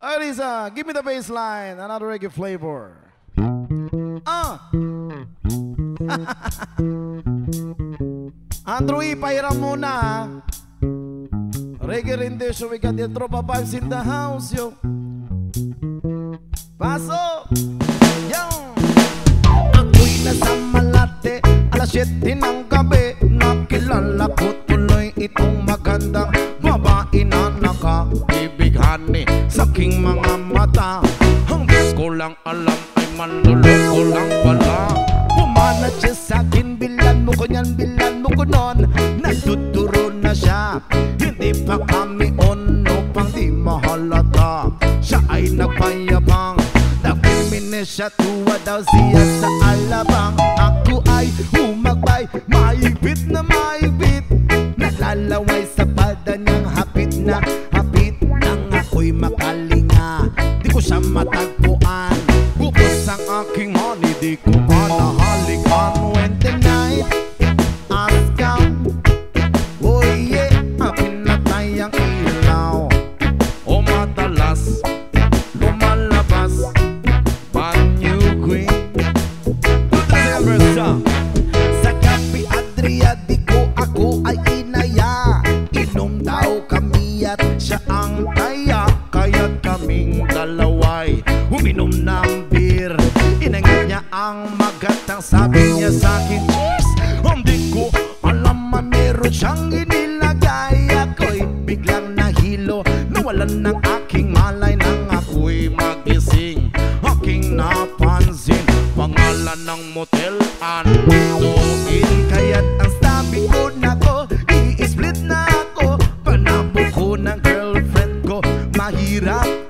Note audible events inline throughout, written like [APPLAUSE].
Lisa, give me the bass line. Another reggae flavor. Ah! [LAUGHS] Andrew E, pahiram muna ha. Reggae rendition, we got the tropa vibes in the house, yo. Paso! Yo! Ako'y nasa Malate Alas 7 ng gabi Nakilala ko aking mga mata. Hanggang ko lang alam ay manluloko lang pala. Pumanat siya sa akin Bilan mo ko niyan, bilan mo ko nun Nagtuturo na siya Hindi pa kami on Upang di mahalata. Siya ay nagpayabang Nagpiminis siya tuwa daw siya sa alabang. Ako ay humagbay Maibit na maibit. Nalalaway sa palda niyang hapit na ko siya matagpuan. Bubos ang aking honey Di ko pa nahalikan When the night has come Oh yeah, pinatay ang ilaw. O madalas lumalabas. Banyo Queen. Sa gabi Adria di ko ako ay inaya. Inom daw kami at siya ang taya uminom ng beer. Inangit niya ang magatang sabi niya sa akin Cheers! Hindi ko alam man meron siyang inilagay. Ako'y biglang nahilo. Nawalan ng aking malay nang ako'y magising. Aking napansin Pangalan ng motel Antuin. Kaya't ang sabi ko na ko I-split na ako. Panabo ko ng girlfriend ko Mahirap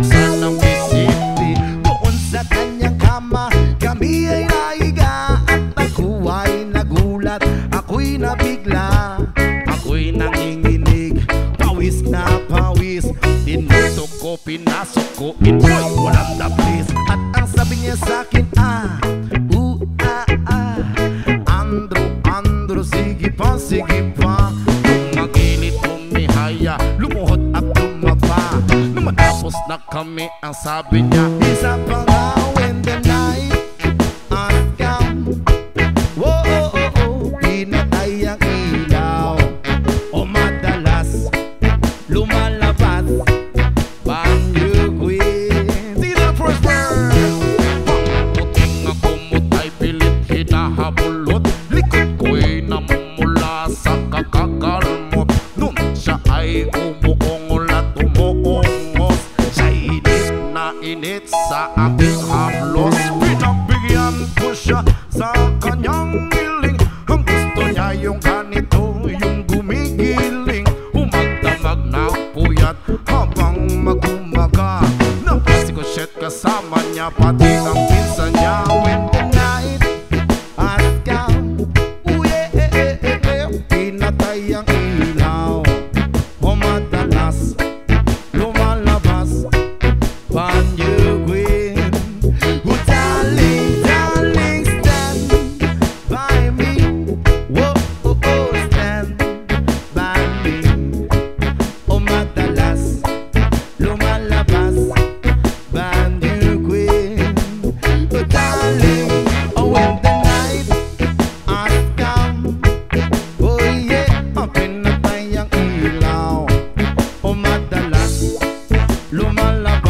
din binuksan ng bisiti Doon sa kanyang kama Kami ay naiga ako ay nagulat Ako'y nabigla Ako'y nanginginig. Pawis na pawis Tinutok ko, pinasok ko Come here and Sabrina. It's a init na init sa aking haplos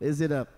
Is it up?